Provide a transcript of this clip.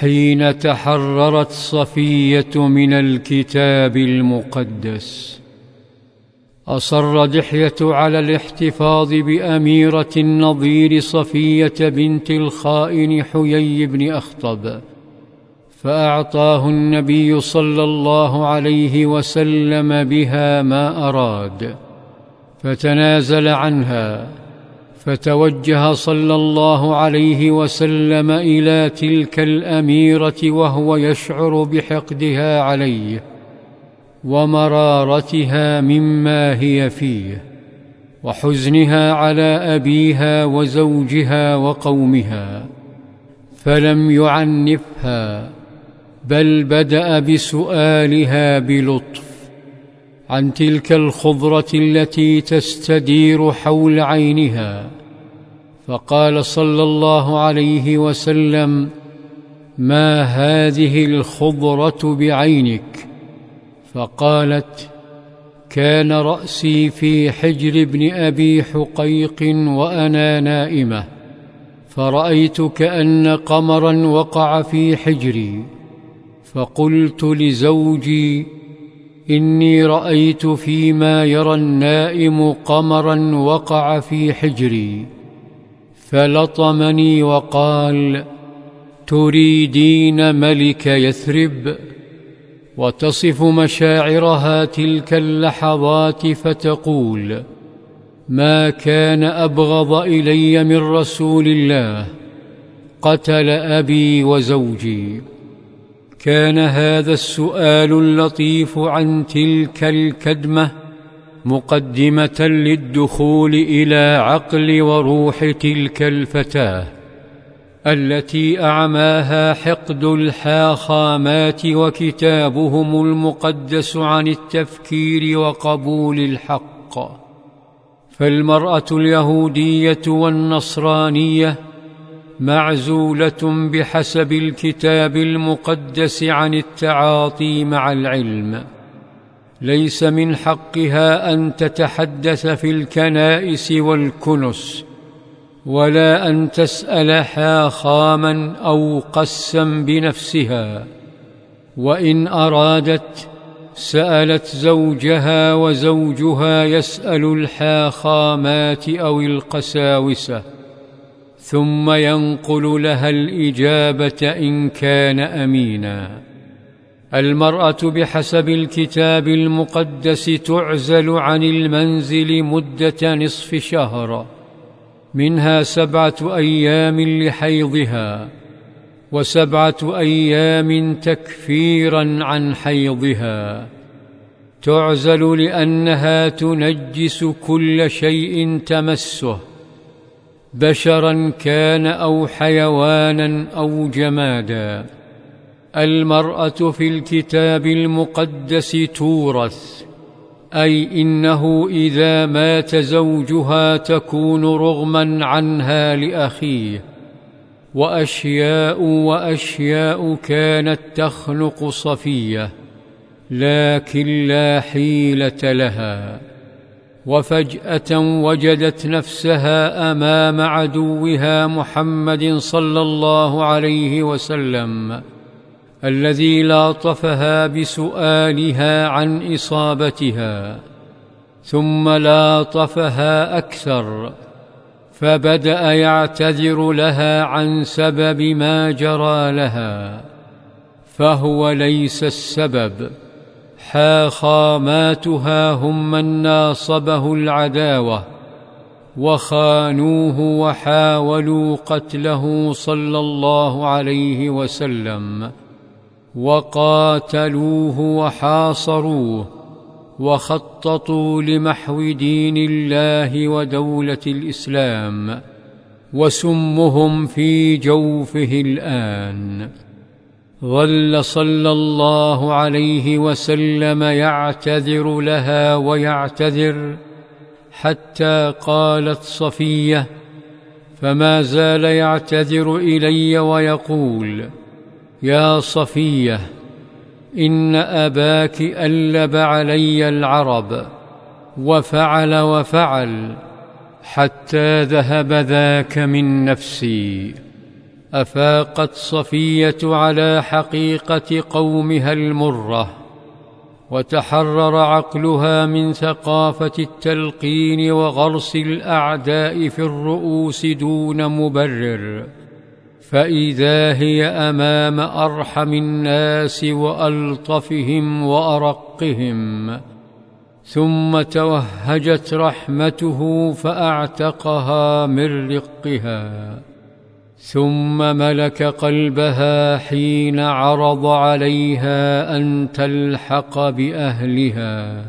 حين تحررت صفية من الكتاب المقدس. أصر دحية على الاحتفاظ بأميرة النظير صفية بنت الخائن حيي بن أخطب فأعطاه النبي صلى الله عليه وسلم بها ما أراد فتنازل عنها. فتوجه صلى الله عليه وسلم إلى تلك الأميرة وهو يشعر بحقدها عليه ومرارتها مما هي فيه وحزنها على أبيها وزوجها وقومها فلم يعنفها بل بدأ بسؤالها بلطف عن تلك الخضرة التي تستدير حول عينها. فقال صلى الله عليه وسلم ما هذه الخضرة بعينك؟ فقالت كان رأسي في حجر ابن أبي حقيق وأنا نائمة فرأيت كأن قمرا وقع في حجري فقلت لزوجي إني رأيت فيما يرى النائم قمرا وقع في حجري فلطمني وقال تريدين ملك يثرب؟ وتصف مشاعرها تلك اللحظات فتقول ما كان أبغض إلي من رسول الله قتل أبي وزوجي. كان هذا السؤال اللطيف عن تلك الكدمة مقدمة للدخول إلى عقل وروح تلك الفتاة التي أعماها حقد الحاخامات وكتابهم المقدس عن التفكير وقبول الحق فالمرأة اليهودية والنصرانية معزولة بحسب الكتاب المقدس عن التعاطي مع العلم. ليس من حقها أن تتحدث في الكنائس والكنس ولا أن تسأل حاخاما أو قسا بنفسها. وإن أرادت سألت زوجها وزوجها يسأل الحاخامات أو القساوسة. ثم ينقل لها الإجابة إن كان أمينا. المرأة بحسب الكتاب المقدس تعزل عن المنزل مدة نصف شهر منها سبعة أيام لحيضها وسبعة أيام تكفيرا عن حيضها. تعزل لأنها تنجس كل شيء تمسه. بشرا كان أو حيوانا أو جمادا. المرأة في الكتاب المقدس تورث أي إنه إذا مات زوجها تكون رغما عنها لأخيه. وأشياء وأشياء كانت تخنق صفية لكن لا حيلة لها. وفجأة وجدت نفسها أمام عدوها محمد صلى الله عليه وسلم الذي لاطفها بسؤالها عن إصابتها ثم لاطفها أكثر فبدأ يعتذر لها عن سبب ما جرى لها فهو ليس السبب. حاخاماتها هم من ناصبه العداوة وخانوه وحاولوا قتله صلى الله عليه وسلم وقاتلوه وحاصروه وخططوا لمحو دين الله ودولة الإسلام وسمهم في جوفه الآن. ظل صلى الله عليه وسلم يعتذر لها ويعتذر حتى قالت صفية فما زال يعتذر إلي ويقول يا صفية إن أباك ألب علي العرب وفعل وفعل حتى ذهب ذاك من نفسي. أفاقت صفية على حقيقة قومها المرة وتحرر عقلها من ثقافة التلقين وغرس الأعداء في الرؤوس دون مبرر فإذا هي أمام أرحم الناس وألطفهم وأرقهم ثم توهجت رحمته فأعتقها من رقها. ثم ملك قلبها حين عرض عليها أن تلحق بأهلها.